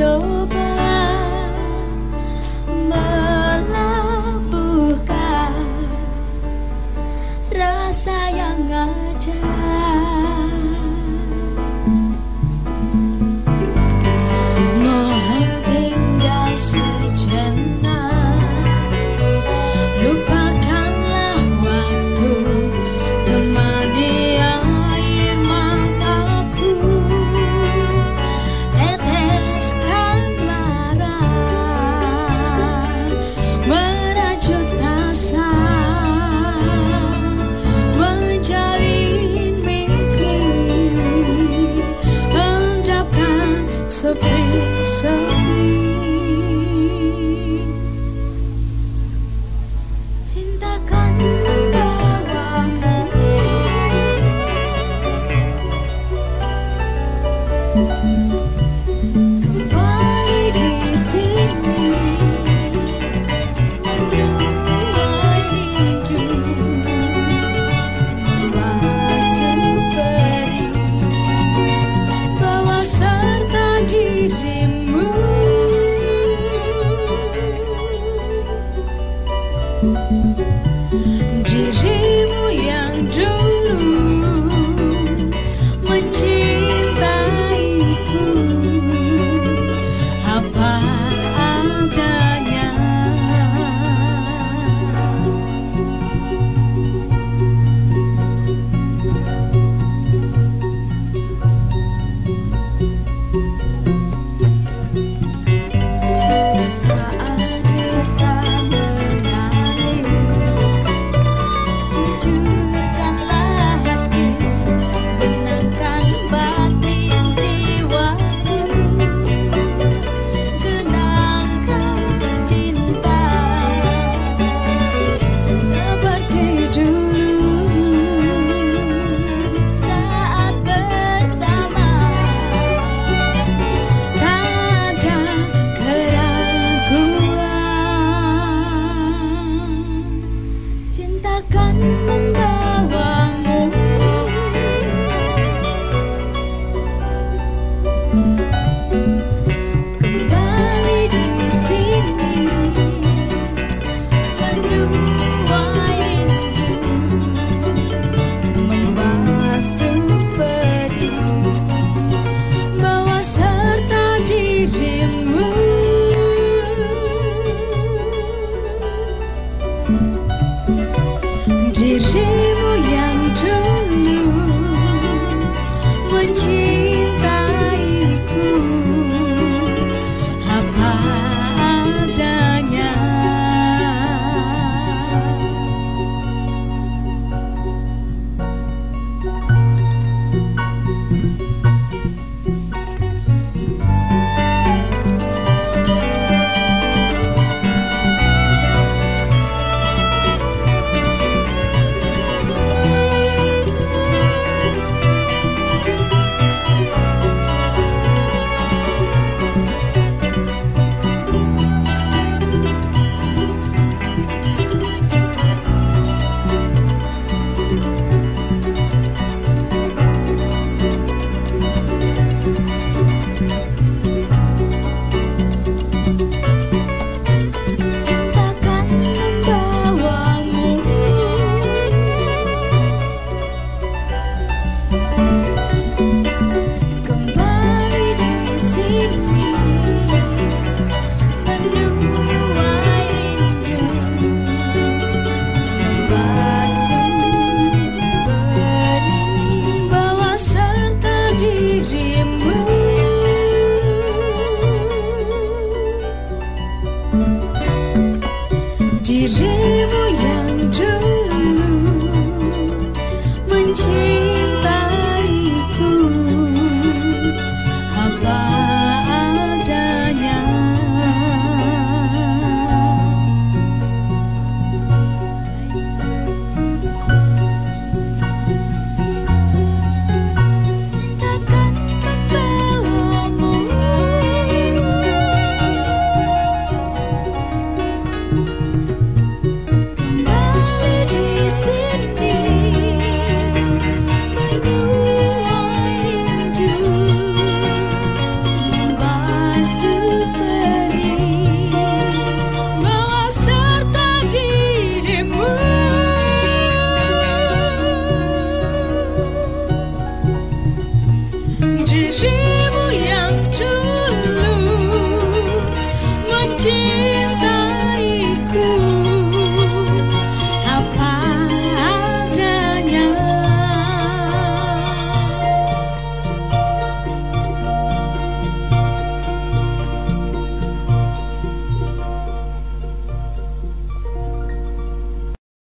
show. 的感。